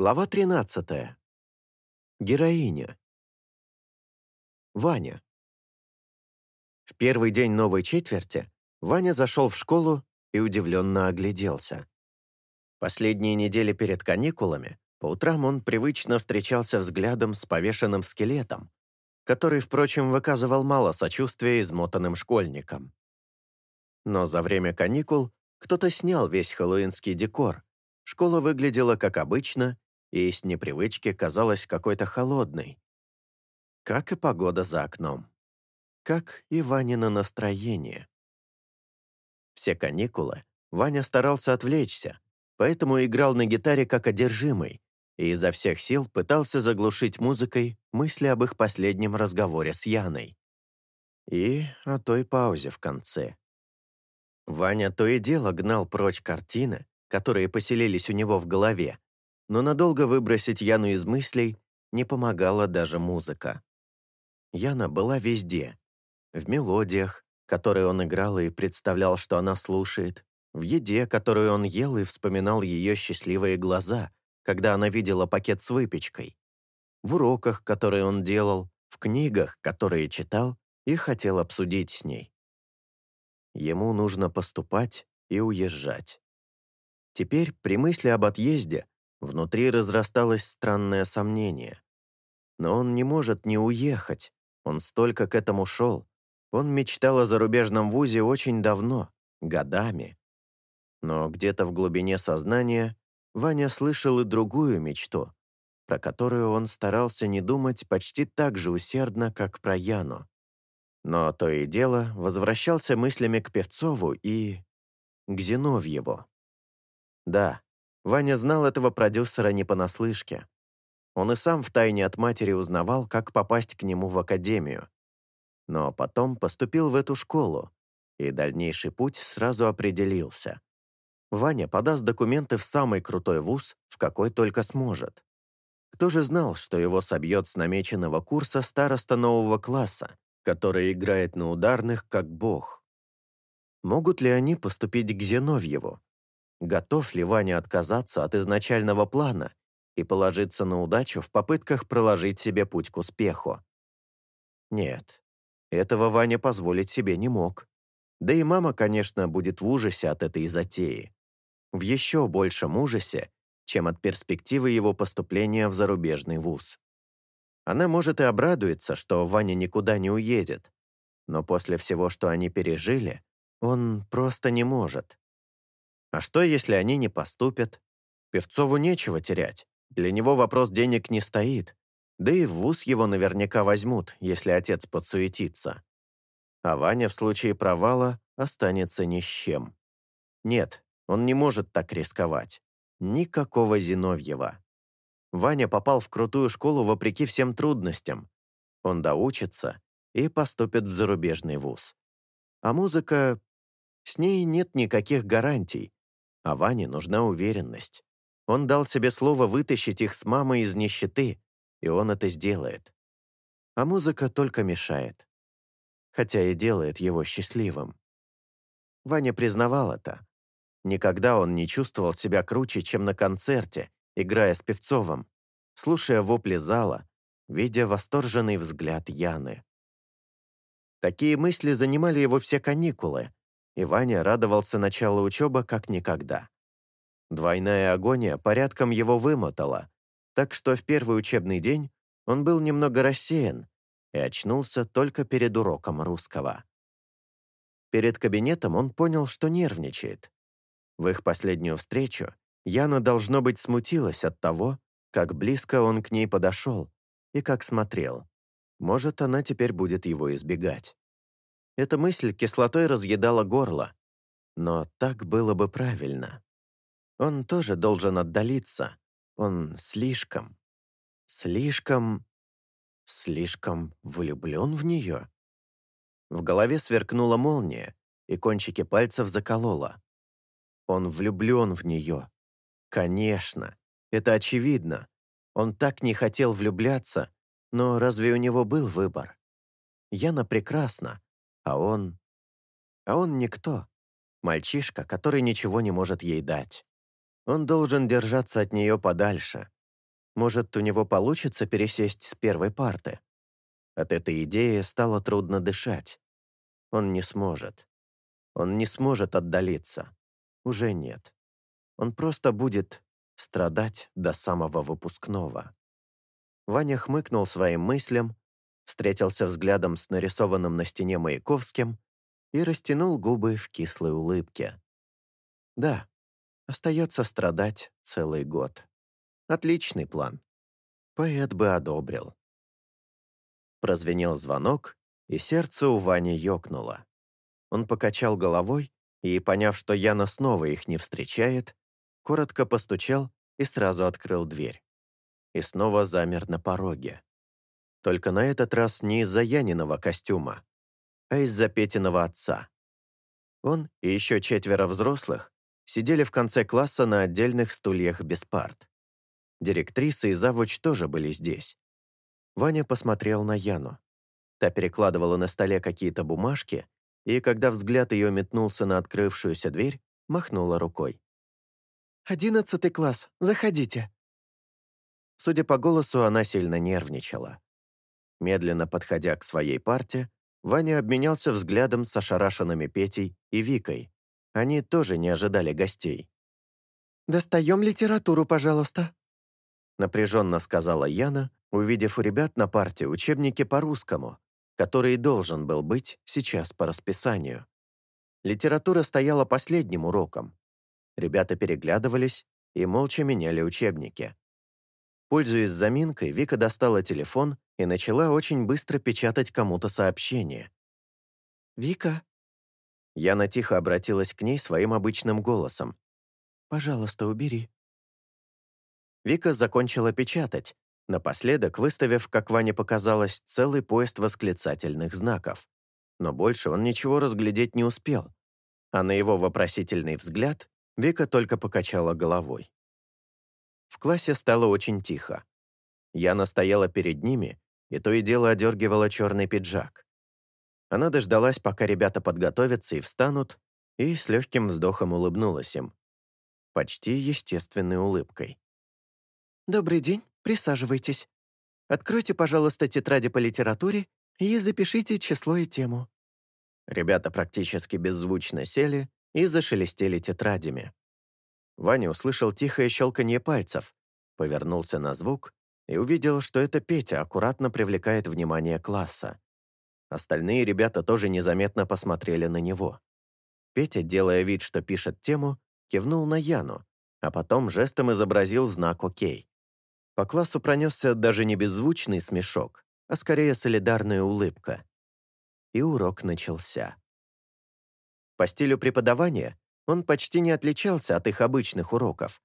Глава 13. Героиня. Ваня. В первый день новой четверти Ваня зашел в школу и удивленно огляделся. Последние недели перед каникулами по утрам он привычно встречался взглядом с повешенным скелетом, который, впрочем, выказывал мало сочувствия измотанным школьникам. Но за время каникул кто-то снял весь хэллоуинский декор, школа выглядела как обычно и с непривычки казалась какой-то холодной. Как и погода за окном. Как и Ванина настроение. Все каникулы Ваня старался отвлечься, поэтому играл на гитаре как одержимый и изо всех сил пытался заглушить музыкой мысли об их последнем разговоре с Яной. И о той паузе в конце. Ваня то и дело гнал прочь картины, которые поселились у него в голове, но надолго выбросить Яну из мыслей не помогала даже музыка. Яна была везде. В мелодиях, которые он играл и представлял, что она слушает, в еде, которую он ел и вспоминал ее счастливые глаза, когда она видела пакет с выпечкой, в уроках, которые он делал, в книгах, которые читал и хотел обсудить с ней. Ему нужно поступать и уезжать. Теперь, при мысли об отъезде, внутри разрасталось странное сомнение. Но он не может не уехать, он столько к этому шел. Он мечтал о зарубежном вузе очень давно, годами. Но где-то в глубине сознания Ваня слышал и другую мечту, про которую он старался не думать почти так же усердно, как про Яну. Но то и дело возвращался мыслями к Певцову и... к Зиновьеву. Да, Ваня знал этого продюсера не понаслышке. Он и сам втайне от матери узнавал, как попасть к нему в академию. Но потом поступил в эту школу, и дальнейший путь сразу определился. Ваня подаст документы в самый крутой вуз, в какой только сможет. Кто же знал, что его собьет с намеченного курса староста нового класса, который играет на ударных как бог. Могут ли они поступить к Зиновьеву? Готов ли Ваня отказаться от изначального плана и положиться на удачу в попытках проложить себе путь к успеху? Нет, этого Ваня позволить себе не мог. Да и мама, конечно, будет в ужасе от этой затеи. В еще большем ужасе, чем от перспективы его поступления в зарубежный вуз. Она, может, и обрадуется, что Ваня никуда не уедет, но после всего, что они пережили, он просто не может. А что, если они не поступят? Певцову нечего терять, для него вопрос денег не стоит, да и в вуз его наверняка возьмут, если отец подсуетится. А Ваня в случае провала останется ни с чем. Нет, он не может так рисковать. Никакого Зиновьева. Ваня попал в крутую школу вопреки всем трудностям. Он доучится и поступит в зарубежный вуз. А музыка... С ней нет никаких гарантий. А Ване нужна уверенность. Он дал себе слово вытащить их с мамой из нищеты, и он это сделает. А музыка только мешает. Хотя и делает его счастливым. Ваня признавал это. Никогда он не чувствовал себя круче, чем на концерте, играя с Певцовым, слушая вопли зала, видя восторженный взгляд Яны. Такие мысли занимали его все каникулы, и Ваня радовался началу учебы как никогда. Двойная агония порядком его вымотала, так что в первый учебный день он был немного рассеян и очнулся только перед уроком русского. Перед кабинетом он понял, что нервничает. В их последнюю встречу Яна, должно быть, смутилась от того, как близко он к ней подошел и как смотрел. Может, она теперь будет его избегать. Эта мысль кислотой разъедала горло. Но так было бы правильно. Он тоже должен отдалиться. Он слишком, слишком, слишком влюблен в нее. В голове сверкнула молния, и кончики пальцев заколола. Он влюблен в нее. Конечно, это очевидно. Он так не хотел влюбляться, но разве у него был выбор? Яна прекрасна, а он... А он никто. Мальчишка, который ничего не может ей дать. Он должен держаться от нее подальше, Может, у него получится пересесть с первой парты? От этой идеи стало трудно дышать. Он не сможет. Он не сможет отдалиться. Уже нет. Он просто будет страдать до самого выпускного. Ваня хмыкнул своим мыслям, встретился взглядом с нарисованным на стене Маяковским и растянул губы в кислой улыбке. Да, остается страдать целый год. Отличный план. Поэт бы одобрил. Прозвенел звонок, и сердце у Вани ёкнуло. Он покачал головой и, поняв, что Яна снова их не встречает, коротко постучал и сразу открыл дверь. И снова замер на пороге. Только на этот раз не из-за Яниного костюма, а из-за Петиного отца. Он и еще четверо взрослых сидели в конце класса на отдельных стульях без парт. Директриса и завуч тоже были здесь. Ваня посмотрел на Яну. Та перекладывала на столе какие-то бумажки, и когда взгляд ее метнулся на открывшуюся дверь, махнула рукой. «Одиннадцатый класс, заходите». Судя по голосу, она сильно нервничала. Медленно подходя к своей парте, Ваня обменялся взглядом с ошарашенными Петей и Викой. Они тоже не ожидали гостей. «Достаем литературу, пожалуйста», напряженно сказала Яна, увидев у ребят на парте учебники по русскому, который должен был быть сейчас по расписанию. Литература стояла последним уроком. Ребята переглядывались и молча меняли учебники. Пользуясь заминкой, Вика достала телефон и начала очень быстро печатать кому-то сообщение. «Вика?» Яна тихо обратилась к ней своим обычным голосом. «Пожалуйста, убери». Вика закончила печатать, напоследок выставив, как Ване показалось, целый поезд восклицательных знаков. Но больше он ничего разглядеть не успел, а на его вопросительный взгляд Вика только покачала головой. В классе стало очень тихо. Яна стояла перед ними и то и дело одергивала черный пиджак. Она дождалась, пока ребята подготовятся и встанут, и с легким вздохом улыбнулась им. Почти естественной улыбкой. «Добрый день, присаживайтесь. Откройте, пожалуйста, тетради по литературе и запишите число и тему». Ребята практически беззвучно сели и зашелестели тетрадями. Ваня услышал тихое щелканье пальцев, повернулся на звук и увидел, что это Петя аккуратно привлекает внимание класса. Остальные ребята тоже незаметно посмотрели на него. Петя, делая вид, что пишет тему, кивнул на Яну, а потом жестом изобразил знак «Окей». По классу пронесся даже не беззвучный смешок, а скорее солидарная улыбка. И урок начался. По стилю преподавания он почти не отличался от их обычных уроков.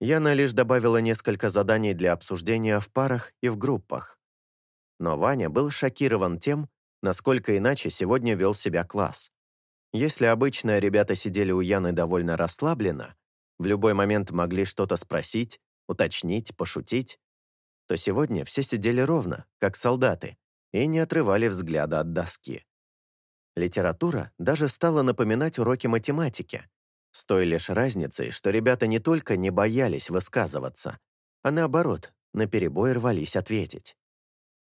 Яна лишь добавила несколько заданий для обсуждения в парах и в группах. Но Ваня был шокирован тем, насколько иначе сегодня вел себя класс. Если обычно ребята сидели у Яны довольно расслабленно, в любой момент могли что-то спросить, уточнить, пошутить, то сегодня все сидели ровно, как солдаты, и не отрывали взгляда от доски. Литература даже стала напоминать уроки математики, с той лишь разницей, что ребята не только не боялись высказываться, а наоборот, наперебой рвались ответить.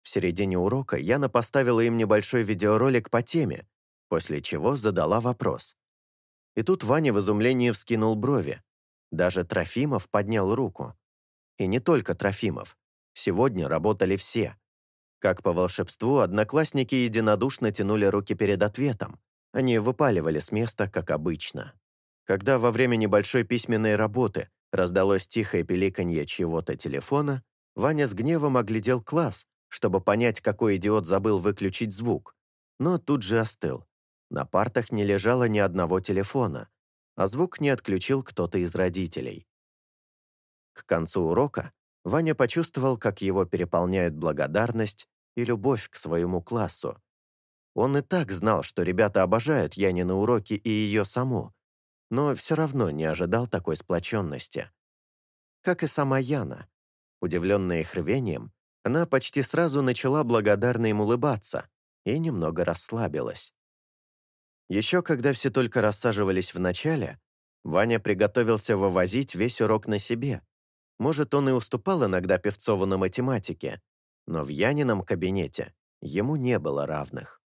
В середине урока Яна поставила им небольшой видеоролик по теме, после чего задала вопрос. И тут Ваня в изумлении вскинул брови. Даже Трофимов поднял руку. И не только Трофимов. Сегодня работали все. Как по волшебству, одноклассники единодушно тянули руки перед ответом. Они выпаливали с места, как обычно. Когда во время небольшой письменной работы раздалось тихое пиликанье чьего-то телефона, Ваня с гневом оглядел класс, чтобы понять, какой идиот забыл выключить звук. Но тут же остыл. На партах не лежало ни одного телефона, а звук не отключил кто-то из родителей. К концу урока Ваня почувствовал, как его переполняют благодарность и любовь к своему классу. Он и так знал, что ребята обожают Янины уроки и ее саму, но все равно не ожидал такой сплоченности. Как и сама Яна. Удивленная их рвением, она почти сразу начала благодарно им улыбаться и немного расслабилась. Еще когда все только рассаживались в начале, Ваня приготовился вывозить весь урок на себе, Может, он и уступал иногда Певцову на математике, но в Янином кабинете ему не было равных.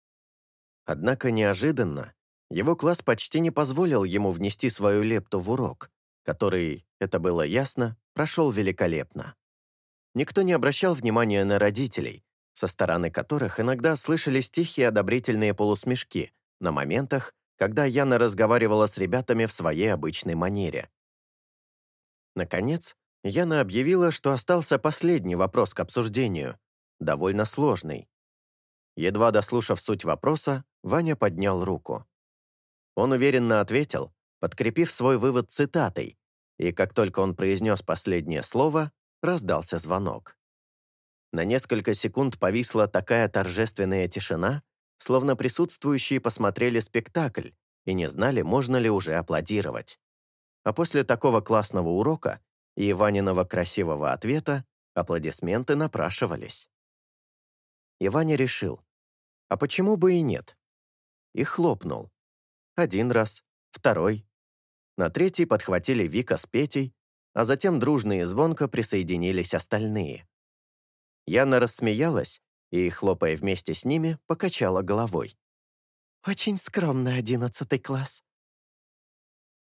Однако неожиданно его класс почти не позволил ему внести свою лепту в урок, который, это было ясно, прошел великолепно. Никто не обращал внимания на родителей, со стороны которых иногда слышались тихие одобрительные полусмешки на моментах, когда Яна разговаривала с ребятами в своей обычной манере. Наконец, Яна объявила, что остался последний вопрос к обсуждению, довольно сложный. Едва дослушав суть вопроса, Ваня поднял руку. Он уверенно ответил, подкрепив свой вывод цитатой, и как только он произнес последнее слово, раздался звонок. На несколько секунд повисла такая торжественная тишина, словно присутствующие посмотрели спектакль и не знали, можно ли уже аплодировать. А после такого классного урока и Иваниного красивого ответа аплодисменты напрашивались. И Ваня решил, а почему бы и нет? И хлопнул. Один раз, второй. На третий подхватили Вика с Петей, а затем дружно и звонко присоединились остальные. Яна рассмеялась и, хлопая вместе с ними, покачала головой. «Очень скромный одиннадцатый класс».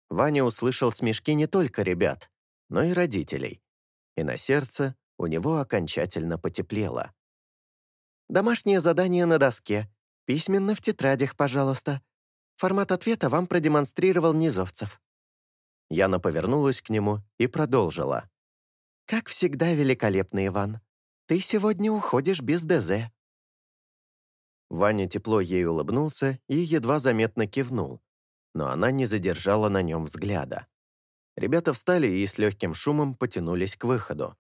Ваня услышал смешки не только ребят, но и родителей, и на сердце у него окончательно потеплело. «Домашнее задание на доске. Письменно в тетрадях, пожалуйста. Формат ответа вам продемонстрировал Низовцев». Яна повернулась к нему и продолжила. «Как всегда великолепный Иван. Ты сегодня уходишь без ДЗ». Ваня тепло ей улыбнулся и едва заметно кивнул, но она не задержала на нем взгляда. Ребята встали и с легким шумом потянулись к выходу.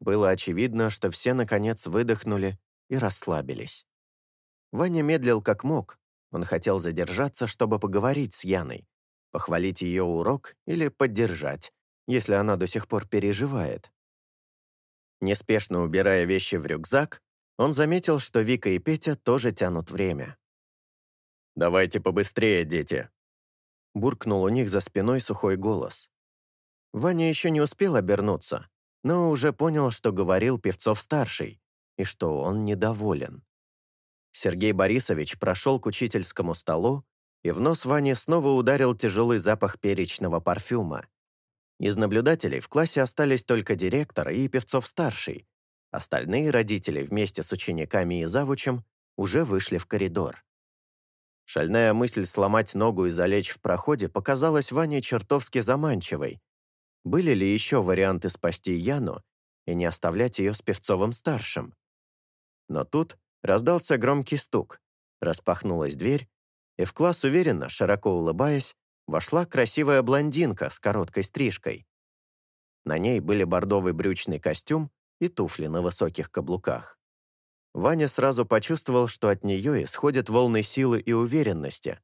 Было очевидно, что все, наконец, выдохнули и расслабились. Ваня медлил как мог. Он хотел задержаться, чтобы поговорить с Яной, похвалить ее урок или поддержать, если она до сих пор переживает. Неспешно убирая вещи в рюкзак, он заметил, что Вика и Петя тоже тянут время. «Давайте побыстрее, дети!» Буркнул у них за спиной сухой голос. Ваня еще не успел обернуться, но уже понял, что говорил Певцов-старший, и что он недоволен. Сергей Борисович прошел к учительскому столу, и в нос Ване снова ударил тяжелый запах перечного парфюма. Из наблюдателей в классе остались только директор и Певцов-старший. Остальные родители вместе с учениками и завучем уже вышли в коридор. Шальная мысль сломать ногу и залечь в проходе показалась Ване чертовски заманчивой. Были ли еще варианты спасти Яну и не оставлять ее с Певцовым-старшим? Но тут раздался громкий стук, распахнулась дверь, и в класс уверенно, широко улыбаясь, вошла красивая блондинка с короткой стрижкой. На ней были бордовый брючный костюм и туфли на высоких каблуках. Ваня сразу почувствовал, что от нее исходят волны силы и уверенности.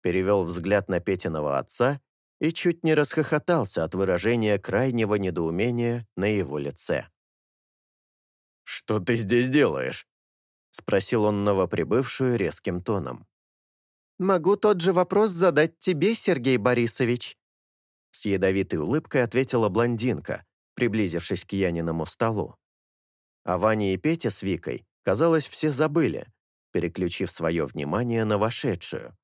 Перевел взгляд на Петиного отца и чуть не расхохотался от выражения крайнего недоумения на его лице. «Что ты здесь делаешь?» — спросил он новоприбывшую резким тоном. «Могу тот же вопрос задать тебе, Сергей Борисович». С ядовитой улыбкой ответила блондинка, приблизившись к Яниному столу. А Ваня и Петя с Викой, казалось, все забыли, переключив свое внимание на вошедшую.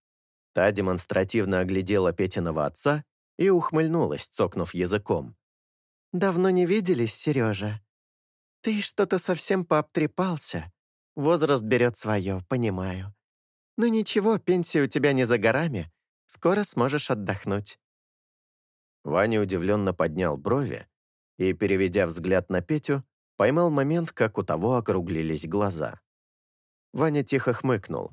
Та демонстративно оглядела Петиного отца и ухмыльнулась, цокнув языком. «Давно не виделись, Сережа. Ты что-то совсем пообтрепался. Возраст берет свое, понимаю. «Ну ничего, пенсия у тебя не за горами. Скоро сможешь отдохнуть». Ваня удивленно поднял брови и, переведя взгляд на Петю, поймал момент, как у того округлились глаза. Ваня тихо хмыкнул.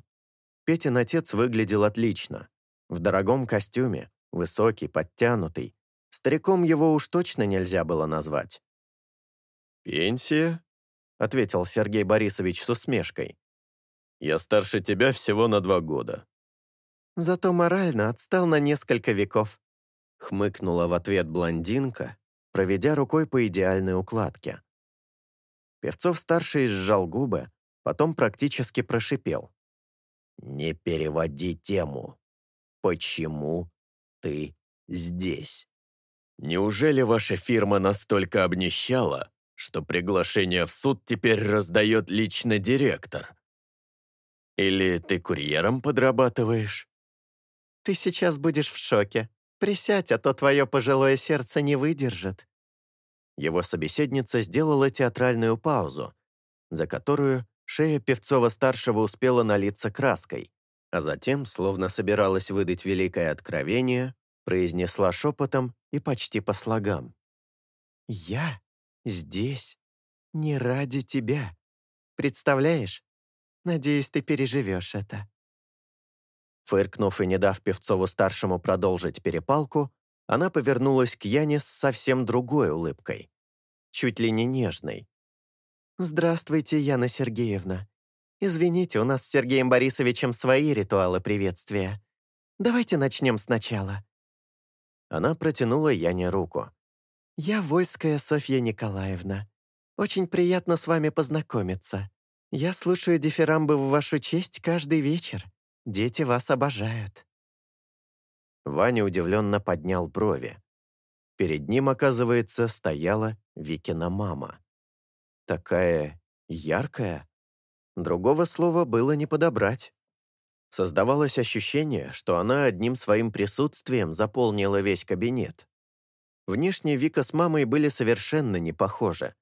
Петин отец выглядел отлично. В дорогом костюме, высокий, подтянутый. Стариком его уж точно нельзя было назвать. «Пенсия?» — ответил Сергей Борисович с усмешкой. Я старше тебя всего на два года». «Зато морально отстал на несколько веков», — хмыкнула в ответ блондинка, проведя рукой по идеальной укладке. Певцов-старший сжал губы, потом практически прошипел. «Не переводи тему. Почему ты здесь?» Неужели ваша фирма настолько обнищала, что приглашение в суд теперь раздает лично директор? Или ты курьером подрабатываешь? Ты сейчас будешь в шоке. Присядь, а то твое пожилое сердце не выдержит. Его собеседница сделала театральную паузу, за которую шея Певцова-старшего успела налиться краской, а затем, словно собиралась выдать великое откровение, произнесла шепотом и почти по слогам. «Я здесь не ради тебя. Представляешь? Надеюсь, ты переживешь это». Фыркнув и не дав Певцову-старшему продолжить перепалку, она повернулась к Яне с совсем другой улыбкой, чуть ли не нежной. «Здравствуйте, Яна Сергеевна. Извините, у нас с Сергеем Борисовичем свои ритуалы приветствия. Давайте начнем сначала. Она протянула Яне руку. «Я Вольская Софья Николаевна. Очень приятно с вами познакомиться. Я слушаю дифирамбы в вашу честь каждый вечер. Дети вас обожают». Ваня удивленно поднял брови. Перед ним, оказывается, стояла Викина мама. Такая яркая. Другого слова было не подобрать. Создавалось ощущение, что она одним своим присутствием заполнила весь кабинет. Внешне Вика с мамой были совершенно не похожи,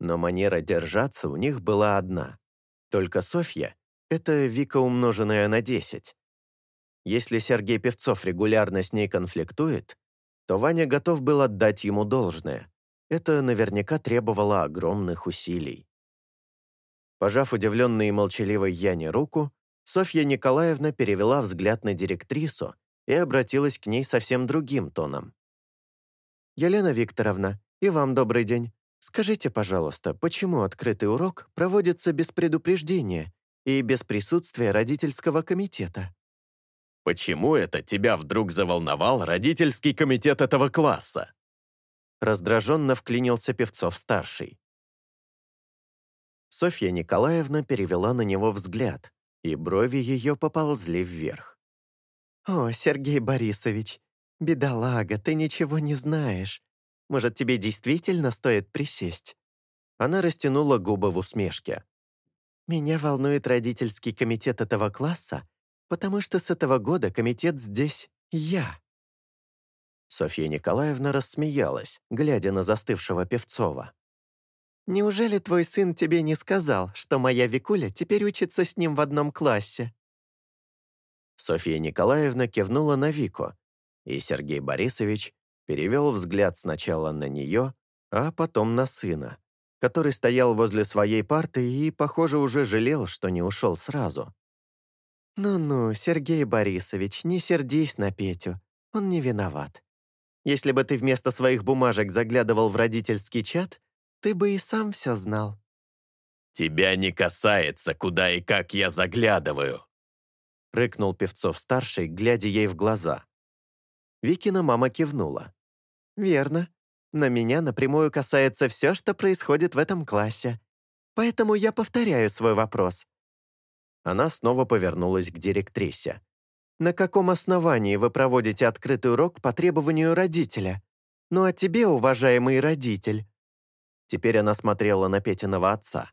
но манера держаться у них была одна. Только Софья — это Вика, умноженная на 10. Если Сергей Певцов регулярно с ней конфликтует, то Ваня готов был отдать ему должное. Это наверняка требовало огромных усилий. Пожав удивленной и молчаливой Яне руку, Софья Николаевна перевела взгляд на директрису и обратилась к ней совсем другим тоном. «Елена Викторовна, и вам добрый день. Скажите, пожалуйста, почему открытый урок проводится без предупреждения и без присутствия родительского комитета?» «Почему это тебя вдруг заволновал родительский комитет этого класса?» Раздраженно вклинился Певцов-старший. Софья Николаевна перевела на него взгляд, и брови ее поползли вверх. «О, Сергей Борисович, бедолага, ты ничего не знаешь. Может, тебе действительно стоит присесть?» Она растянула губы в усмешке. «Меня волнует родительский комитет этого класса, потому что с этого года комитет здесь я». Софья Николаевна рассмеялась, глядя на застывшего Певцова. Неужели твой сын тебе не сказал, что моя Викуля теперь учится с ним в одном классе?» Софья Николаевна кивнула на Вику, и Сергей Борисович перевел взгляд сначала на нее, а потом на сына, который стоял возле своей парты и, похоже, уже жалел, что не ушел сразу. «Ну-ну, Сергей Борисович, не сердись на Петю, он не виноват. Если бы ты вместо своих бумажек заглядывал в родительский чат, ты бы и сам все знал». «Тебя не касается, куда и как я заглядываю», — рыкнул Певцов-старший, глядя ей в глаза. Викина мама кивнула. «Верно. На меня напрямую касается все, что происходит в этом классе. Поэтому я повторяю свой вопрос». Она снова повернулась к директрисе. «На каком основании вы проводите открытый урок по требованию родителя? Ну а тебе, уважаемый родитель, Теперь она смотрела на Петиного отца.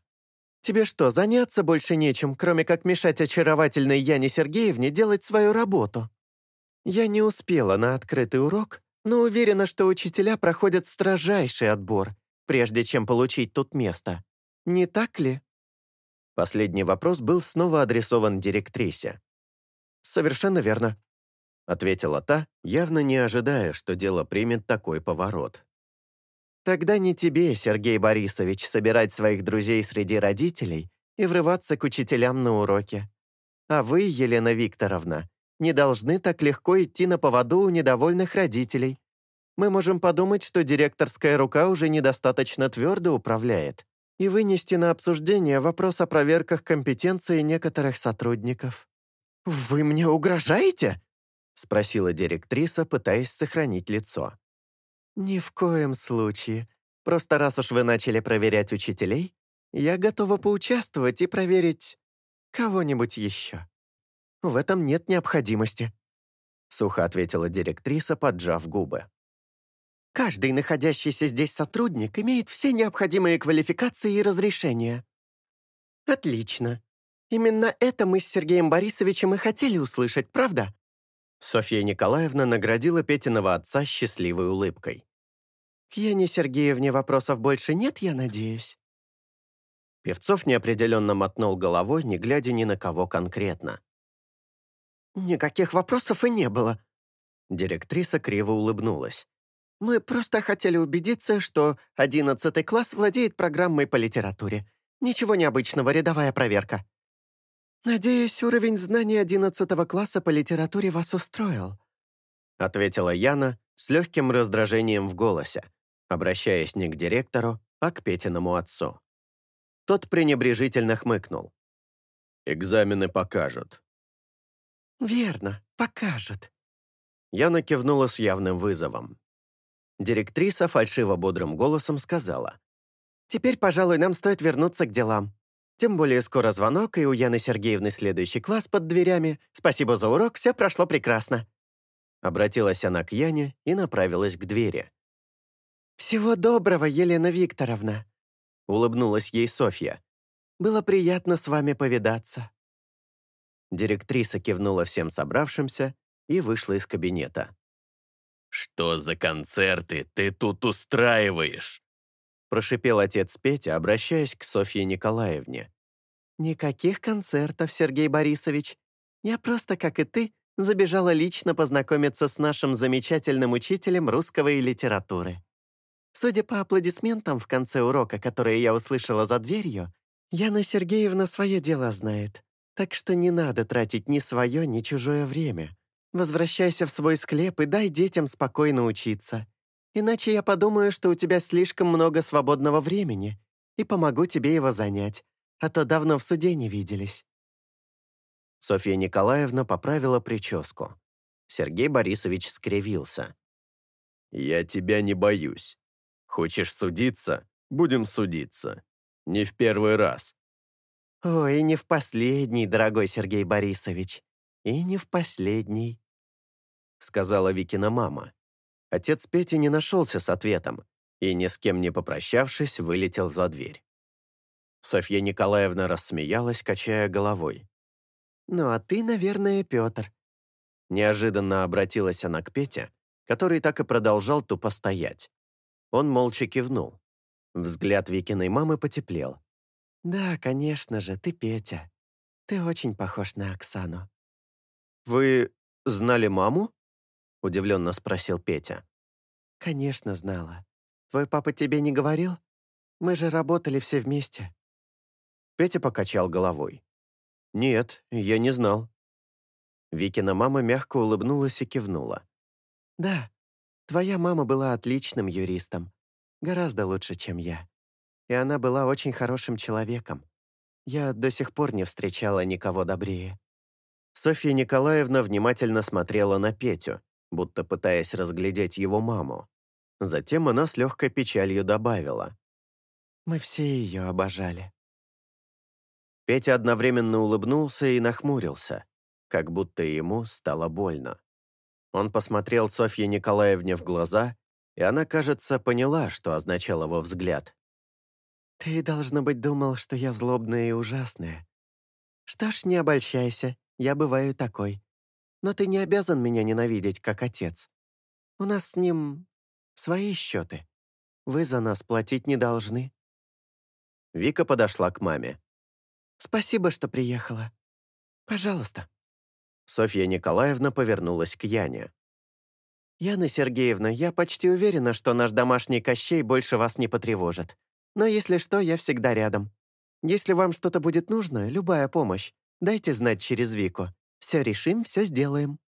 «Тебе что, заняться больше нечем, кроме как мешать очаровательной Яне Сергеевне делать свою работу?» Я не успела на открытый урок, но уверена, что учителя проходят строжайший отбор, прежде чем получить тут место. Не так ли? Последний вопрос был снова адресован директрисе. «Совершенно верно», — ответила та, явно не ожидая, что дело примет такой поворот. Тогда не тебе, Сергей Борисович, собирать своих друзей среди родителей и врываться к учителям на уроке. А вы, Елена Викторовна, не должны так легко идти на поводу у недовольных родителей. Мы можем подумать, что директорская рука уже недостаточно твердо управляет, и вынести на обсуждение вопрос о проверках компетенции некоторых сотрудников. «Вы мне угрожаете?» — спросила директриса, пытаясь сохранить лицо. «Ни в коем случае. Просто раз уж вы начали проверять учителей, я готова поучаствовать и проверить кого-нибудь еще. В этом нет необходимости», — сухо ответила директриса, поджав губы. Каждый находящийся здесь сотрудник имеет все необходимые квалификации и разрешения». «Отлично. Именно это мы с Сергеем Борисовичем и хотели услышать, правда?» Софья Николаевна наградила Петиного отца счастливой улыбкой. «К Яне Сергеевне вопросов больше нет, я надеюсь?» Певцов неопределенно мотнул головой, не глядя ни на кого конкретно. «Никаких вопросов и не было». Директриса криво улыбнулась. «Мы просто хотели убедиться, что одиннадцатый класс владеет программой по литературе. Ничего необычного, рядовая проверка». «Надеюсь, уровень знаний одиннадцатого класса по литературе вас устроил», ответила Яна с легким раздражением в голосе, обращаясь не к директору, а к Петиному отцу. Тот пренебрежительно хмыкнул. «Экзамены покажут». «Верно, покажут». Яна кивнула с явным вызовом. Директриса фальшиво-бодрым голосом сказала. «Теперь, пожалуй, нам стоит вернуться к делам. Тем более скоро звонок, и у Яны Сергеевны следующий класс под дверями. Спасибо за урок, все прошло прекрасно». Обратилась она к Яне и направилась к двери. «Всего доброго, Елена Викторовна!» Улыбнулась ей Софья. «Было приятно с вами повидаться». Директриса кивнула всем собравшимся и вышла из кабинета. «Что за концерты ты тут устраиваешь?» прошипел отец Петя, обращаясь к Софье Николаевне. «Никаких концертов, Сергей Борисович. Я просто, как и ты, забежала лично познакомиться с нашим замечательным учителем русского и литературы. Судя по аплодисментам в конце урока, которые я услышала за дверью, Яна Сергеевна свое дело знает, так что не надо тратить ни свое, ни чужое время. Возвращайся в свой склеп и дай детям спокойно учиться. Иначе я подумаю, что у тебя слишком много свободного времени, и помогу тебе его занять, а то давно в суде не виделись». Софья Николаевна поправила прическу. Сергей Борисович скривился. «Я тебя не боюсь. Хочешь судиться? Будем судиться. Не в первый раз». «Ой, не в последний, дорогой Сергей Борисович. И не в последний», — сказала Викина мама. Отец Пети не нашелся с ответом и, ни с кем не попрощавшись, вылетел за дверь. Софья Николаевна рассмеялась, качая головой. «Ну а ты, наверное, Петр». Неожиданно обратилась она к Пете, который так и продолжал тупо стоять. Он молча кивнул. Взгляд Викиной мамы потеплел. «Да, конечно же, ты Петя. Ты очень похож на Оксану». «Вы знали маму?» — удивленно спросил Петя. «Конечно знала. Твой папа тебе не говорил? Мы же работали все вместе». Петя покачал головой. «Нет, я не знал». Викина мама мягко улыбнулась и кивнула. «Да, твоя мама была отличным юристом. Гораздо лучше, чем я. И она была очень хорошим человеком. Я до сих пор не встречала никого добрее». Софья Николаевна внимательно смотрела на Петю, будто пытаясь разглядеть его маму. Затем она с легкой печалью добавила. «Мы все ее обожали». Петя одновременно улыбнулся и нахмурился, как будто ему стало больно. Он посмотрел Софье Николаевне в глаза, и она, кажется, поняла, что означал его взгляд. «Ты, должно быть, думал, что я злобная и ужасная. Что ж, не обольщайся, я бываю такой. Но ты не обязан меня ненавидеть, как отец. У нас с ним свои счеты. Вы за нас платить не должны». Вика подошла к маме. «Спасибо, что приехала. Пожалуйста». Софья Николаевна повернулась к Яне. «Яна Сергеевна, я почти уверена, что наш домашний Кощей больше вас не потревожит. Но если что, я всегда рядом. Если вам что-то будет нужно, любая помощь, дайте знать через Вику. Все решим, все сделаем».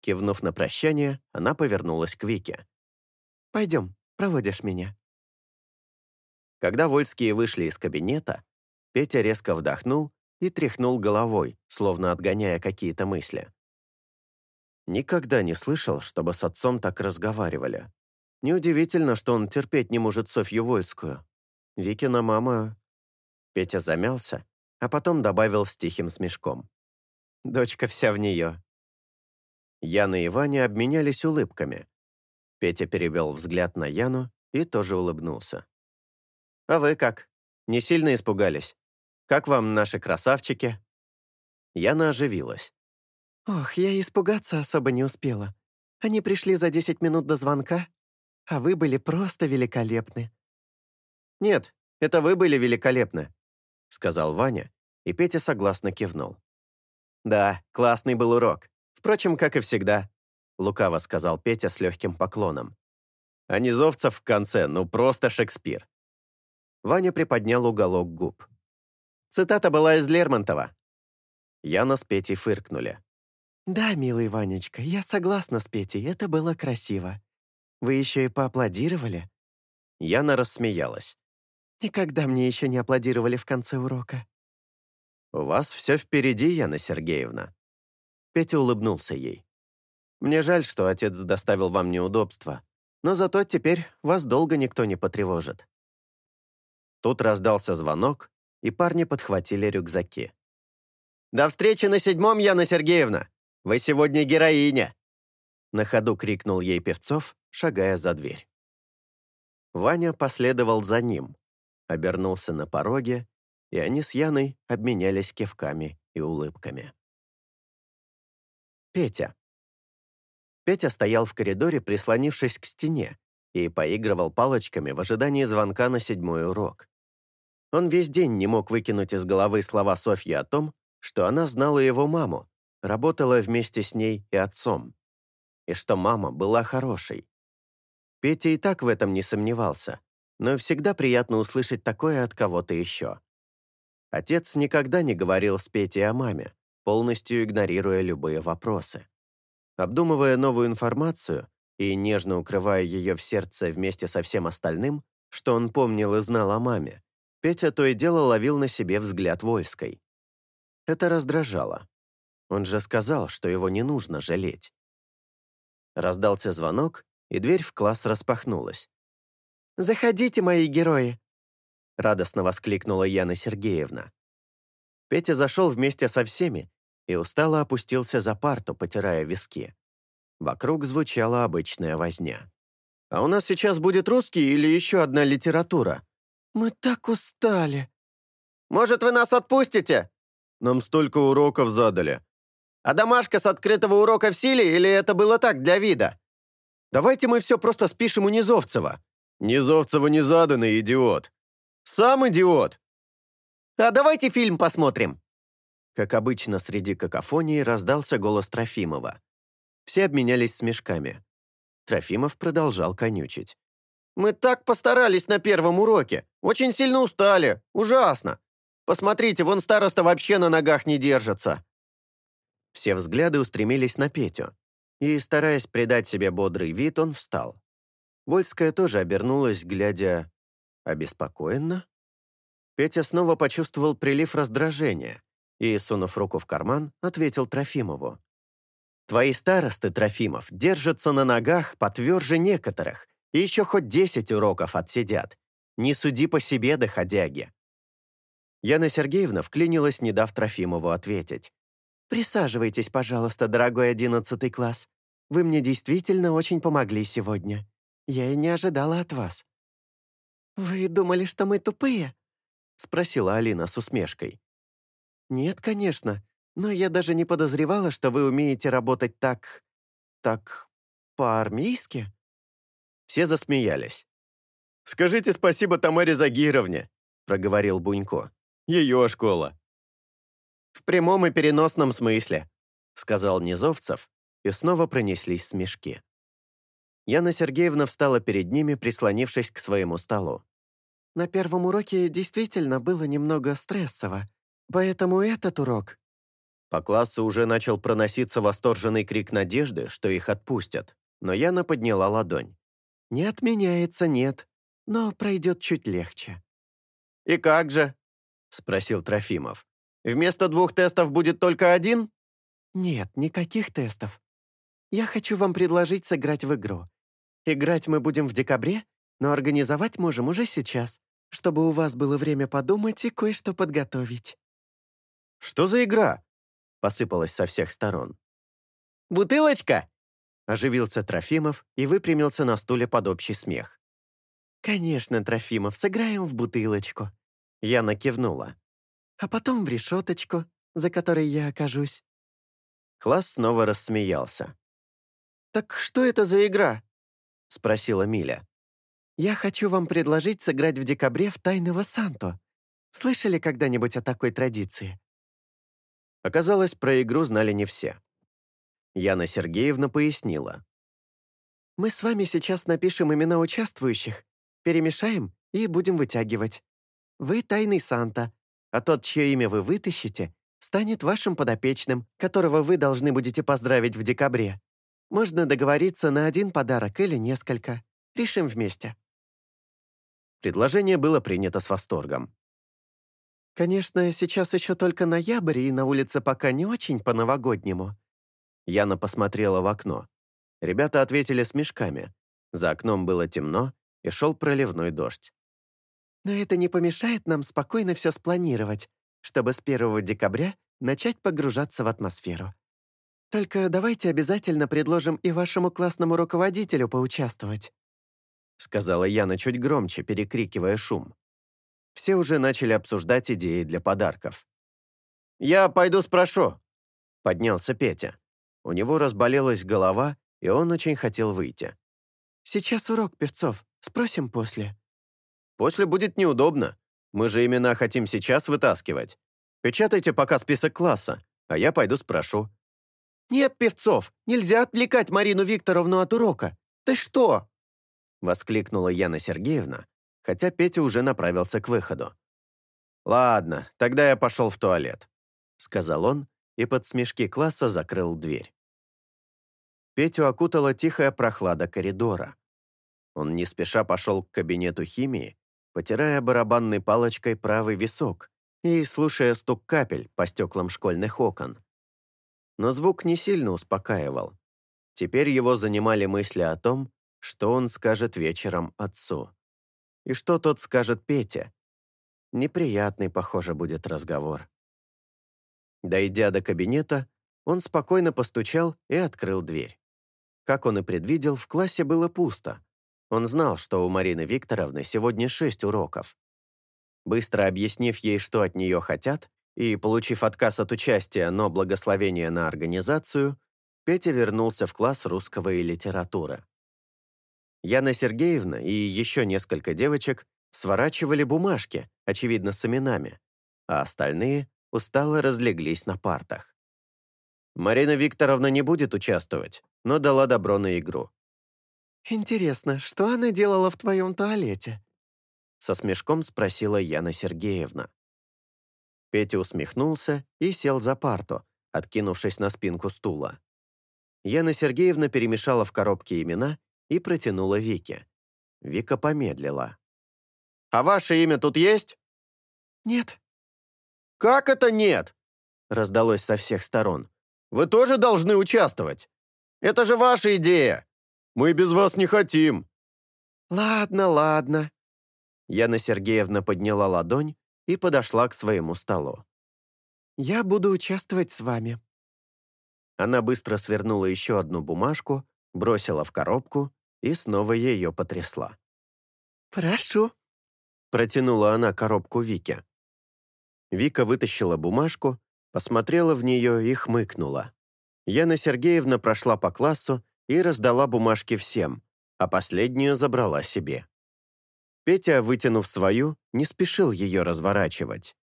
Кивнув на прощание, она повернулась к Вике. «Пойдем, проводишь меня». Когда Вольские вышли из кабинета, Петя резко вдохнул и тряхнул головой, словно отгоняя какие-то мысли. Никогда не слышал, чтобы с отцом так разговаривали. Неудивительно, что он терпеть не может Софью Вольскую. Викина мама... Петя замялся, а потом добавил с тихим смешком. Дочка вся в нее. Яна и Ваня обменялись улыбками. Петя перевел взгляд на Яну и тоже улыбнулся. «А вы как? Не сильно испугались? Как вам наши красавчики?» Яна оживилась. «Ох, я испугаться особо не успела. Они пришли за 10 минут до звонка, а вы были просто великолепны». «Нет, это вы были великолепны», — сказал Ваня, и Петя согласно кивнул. «Да, классный был урок. Впрочем, как и всегда», — лукаво сказал Петя с легким поклоном. «А Низовцев в конце, ну просто Шекспир». Ваня приподнял уголок губ. Цитата была из Лермонтова. Яна с Петей фыркнули. «Да, милый Ванечка, я согласна с Петей, это было красиво. Вы еще и поаплодировали?» Яна рассмеялась. «Никогда мне еще не аплодировали в конце урока». «У вас все впереди, Яна Сергеевна». Петя улыбнулся ей. «Мне жаль, что отец доставил вам неудобства, но зато теперь вас долго никто не потревожит». Тут раздался звонок, и парни подхватили рюкзаки. «До встречи на седьмом, Яна Сергеевна! Вы сегодня героиня!» На ходу крикнул ей Певцов, шагая за дверь. Ваня последовал за ним, обернулся на пороге, и они с Яной обменялись кивками и улыбками. Петя. Петя стоял в коридоре, прислонившись к стене, и поигрывал палочками в ожидании звонка на седьмой урок. Он весь день не мог выкинуть из головы слова Софьи о том, что она знала его маму, работала вместе с ней и отцом, и что мама была хорошей. Петя и так в этом не сомневался, но всегда приятно услышать такое от кого-то еще. Отец никогда не говорил с Петей о маме, полностью игнорируя любые вопросы. Обдумывая новую информацию и нежно укрывая ее в сердце вместе со всем остальным, что он помнил и знал о маме, Петя то и дело ловил на себе взгляд Вольской. Это раздражало. Он же сказал, что его не нужно жалеть. Раздался звонок, и дверь в класс распахнулась. «Заходите, мои герои!» Радостно воскликнула Яна Сергеевна. Петя зашел вместе со всеми и устало опустился за парту, потирая виски. Вокруг звучала обычная возня. «А у нас сейчас будет русский или еще одна литература?» «Мы так устали». «Может, вы нас отпустите?» «Нам столько уроков задали». «А домашка с открытого урока в силе или это было так, для вида?» «Давайте мы все просто спишем у Низовцева». «Низовцева не заданный, идиот». «Сам идиот». «А давайте фильм посмотрим». Как обычно, среди какофонии раздался голос Трофимова. Все обменялись смешками. Трофимов продолжал конючить. Мы так постарались на первом уроке. Очень сильно устали. Ужасно. Посмотрите, вон староста вообще на ногах не держится». Все взгляды устремились на Петю. И, стараясь придать себе бодрый вид, он встал. Вольская тоже обернулась, глядя обеспокоенно. Петя снова почувствовал прилив раздражения и, сунув руку в карман, ответил Трофимову. «Твои старосты, Трофимов, держатся на ногах потверже некоторых, и еще хоть десять уроков отсидят. Не суди по себе, доходяги». Яна Сергеевна вклинилась, не дав Трофимову ответить. «Присаживайтесь, пожалуйста, дорогой одиннадцатый класс. Вы мне действительно очень помогли сегодня. Я и не ожидала от вас». «Вы думали, что мы тупые?» — спросила Алина с усмешкой. «Нет, конечно, но я даже не подозревала, что вы умеете работать так... так... по-армейски». Все засмеялись. «Скажите спасибо Тамаре Загировне», — проговорил Бунько. «Ее школа». «В прямом и переносном смысле», — сказал Низовцев, и снова пронеслись смешки. Яна Сергеевна встала перед ними, прислонившись к своему столу. «На первом уроке действительно было немного стрессово, поэтому этот урок...» По классу уже начал проноситься восторженный крик надежды, что их отпустят, но Яна подняла ладонь. «Не отменяется, нет, но пройдет чуть легче». «И как же?» — спросил Трофимов. «Вместо двух тестов будет только один?» «Нет, никаких тестов. Я хочу вам предложить сыграть в игру. Играть мы будем в декабре, но организовать можем уже сейчас, чтобы у вас было время подумать и кое-что подготовить». «Что за игра?» — посыпалась со всех сторон. «Бутылочка?» Оживился Трофимов и выпрямился на стуле под общий смех. «Конечно, Трофимов, сыграем в бутылочку». Яна кивнула. «А потом в решеточку, за которой я окажусь». Класс снова рассмеялся. «Так что это за игра?» — спросила Миля. «Я хочу вам предложить сыграть в декабре в Тайного Санту. Слышали когда-нибудь о такой традиции?» Оказалось, про игру знали не все. Яна Сергеевна пояснила. «Мы с вами сейчас напишем имена участвующих, перемешаем и будем вытягивать. Вы тайный Санта, а тот, чье имя вы вытащите, станет вашим подопечным, которого вы должны будете поздравить в декабре. Можно договориться на один подарок или несколько. Решим вместе». Предложение было принято с восторгом. «Конечно, сейчас еще только ноябрь, и на улице пока не очень по-новогоднему». Яна посмотрела в окно. Ребята ответили с мешками. За окном было темно, и шел проливной дождь. «Но это не помешает нам спокойно все спланировать, чтобы с 1 декабря начать погружаться в атмосферу. Только давайте обязательно предложим и вашему классному руководителю поучаствовать», сказала Яна чуть громче, перекрикивая шум. Все уже начали обсуждать идеи для подарков. «Я пойду спрошу», — поднялся Петя. У него разболелась голова, и он очень хотел выйти. «Сейчас урок, Певцов, спросим после». «После будет неудобно. Мы же имена хотим сейчас вытаскивать. Печатайте пока список класса, а я пойду спрошу». «Нет, Певцов, нельзя отвлекать Марину Викторовну от урока. Ты что?» Воскликнула Яна Сергеевна, хотя Петя уже направился к выходу. «Ладно, тогда я пошел в туалет», — сказал он и под смешки класса закрыл дверь. Петю окутала тихая прохлада коридора. Он не спеша пошел к кабинету химии, потирая барабанной палочкой правый висок и слушая стук капель по стеклам школьных окон. Но звук не сильно успокаивал. Теперь его занимали мысли о том, что он скажет вечером отцу. И что тот скажет Пете? Неприятный, похоже, будет разговор. Дойдя до кабинета, он спокойно постучал и открыл дверь. Как он и предвидел, в классе было пусто. Он знал, что у Марины Викторовны сегодня шесть уроков. Быстро объяснив ей, что от нее хотят, и получив отказ от участия, но благословение на организацию, Петя вернулся в класс русского и литературы. Яна Сергеевна и еще несколько девочек сворачивали бумажки, очевидно, с именами, а остальные устало разлеглись на партах. Марина Викторовна не будет участвовать, но дала добро на игру. «Интересно, что она делала в твоем туалете?» Со смешком спросила Яна Сергеевна. Петя усмехнулся и сел за парту, откинувшись на спинку стула. Яна Сергеевна перемешала в коробке имена и протянула Вике. Вика помедлила. «А ваше имя тут есть?» «Нет». «Как это нет?» раздалось со всех сторон. «Вы тоже должны участвовать. Это же ваша идея. Мы без вас не хотим». «Ладно, ладно». Яна Сергеевна подняла ладонь и подошла к своему столу. «Я буду участвовать с вами». Она быстро свернула еще одну бумажку, бросила в коробку и снова ее потрясла. «Прошу», — протянула она коробку Вике. Вика вытащила бумажку, посмотрела в нее и хмыкнула. Яна Сергеевна прошла по классу и раздала бумажки всем, а последнюю забрала себе. Петя, вытянув свою, не спешил ее разворачивать.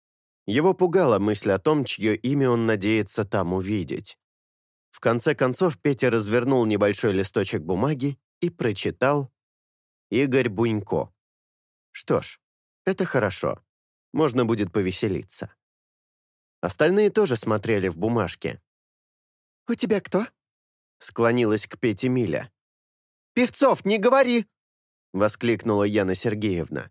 Его пугала мысль о том, чье имя он надеется там увидеть. В конце концов Петя развернул небольшой листочек бумаги и прочитал «Игорь Бунько». Что ж, это хорошо. Можно будет повеселиться. Остальные тоже смотрели в бумажке. «У тебя кто?» Склонилась к Пете Миля. «Певцов, не говори!» Воскликнула Яна Сергеевна.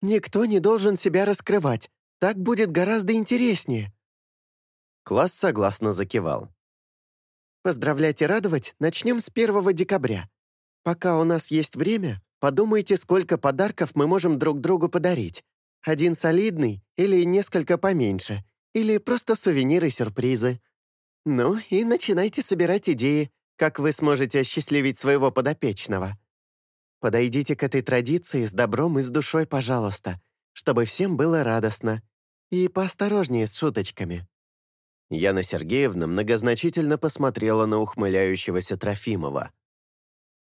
«Никто не должен себя раскрывать. Так будет гораздо интереснее». Класс согласно закивал. «Поздравлять и радовать начнем с 1 декабря. Пока у нас есть время, подумайте, сколько подарков мы можем друг другу подарить. Один солидный или несколько поменьше, или просто сувениры-сюрпризы. Ну и начинайте собирать идеи, как вы сможете осчастливить своего подопечного. Подойдите к этой традиции с добром и с душой, пожалуйста, чтобы всем было радостно. И поосторожнее с шуточками». Яна Сергеевна многозначительно посмотрела на ухмыляющегося Трофимова.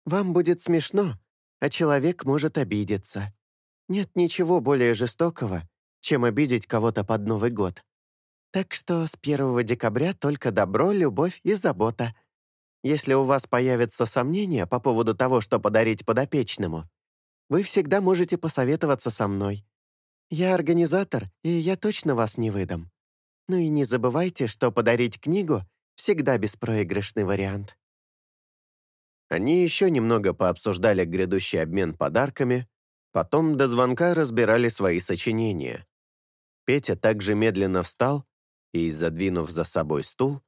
«Вам будет смешно, а человек может обидеться. Нет ничего более жестокого, чем обидеть кого-то под Новый год. Так что с 1 декабря только добро, любовь и забота. Если у вас появятся сомнения по поводу того, что подарить подопечному, вы всегда можете посоветоваться со мной. Я организатор, и я точно вас не выдам. Ну и не забывайте, что подарить книгу — всегда беспроигрышный вариант. Они еще немного пообсуждали грядущий обмен подарками, потом до звонка разбирали свои сочинения. Петя также медленно встал и, задвинув за собой стул,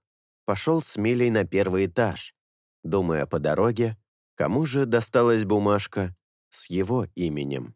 пошел с Милей на первый этаж, думая по дороге, кому же досталась бумажка с его именем.